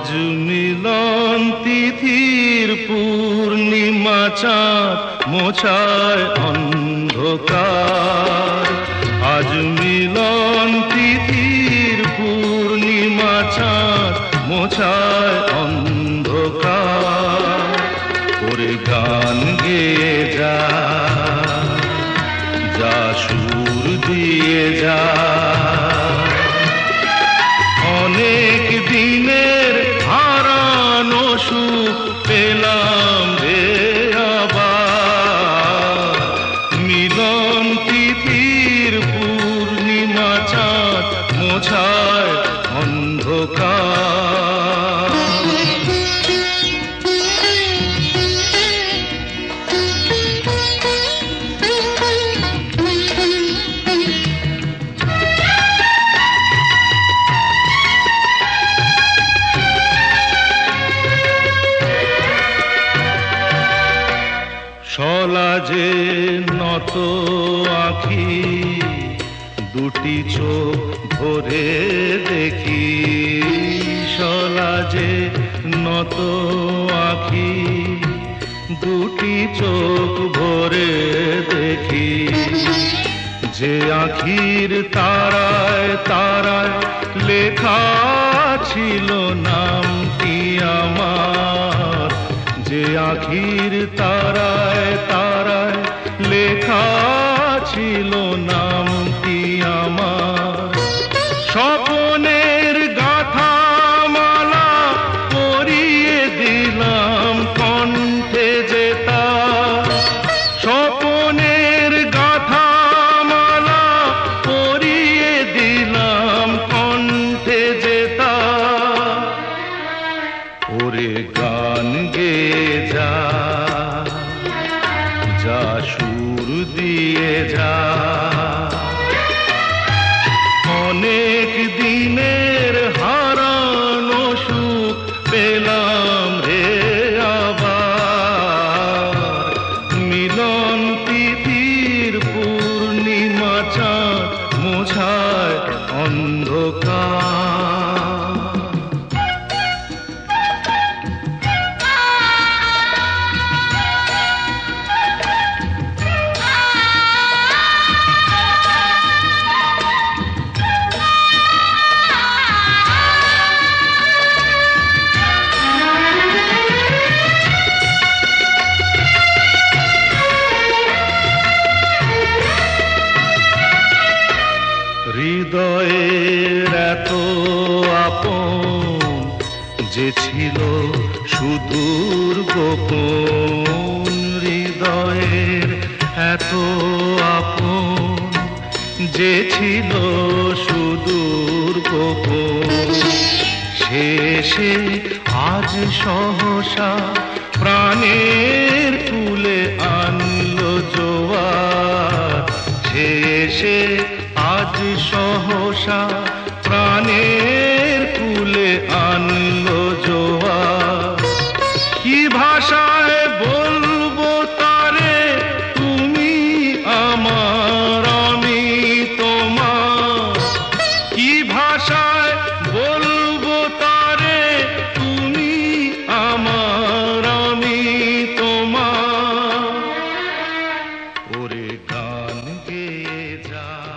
আজ মিলন তিথির পূর্ণিমা চাঁদ মোছায় অন্ধকার। আজ মিলন তিথির পূর্ণিমা চাঁদ মোছায় অন্ধকার। করে গান গেয়ে যা পেলাম রে মিলন তিথির পূর্ণিমা চাঁদ মোছায় যে নত আখি, দুটি চোখ ভরে দেখি। যে নত আখি, দুটি চোখ ভরে দেখি। যে আখির তারায় তারায় লেখা ছিল নামটি আমার। যে আখির স্বপনের গাথা মালা পরিয়ে দিলাম কণ্ঠে যেতা ওরে গান গে যা যা সুর দিয়ে যা। অনেক দিনের হারানো সুখ পেলাম মোছায় অন্ধকার। হৃদয়ের এত আপন যে ছিল সুদূর গোপন হৃদয়ের এত আপন যে ছিল সুদূর গোপন। শেষে আজ সহসা প্রাণের गान गे जा।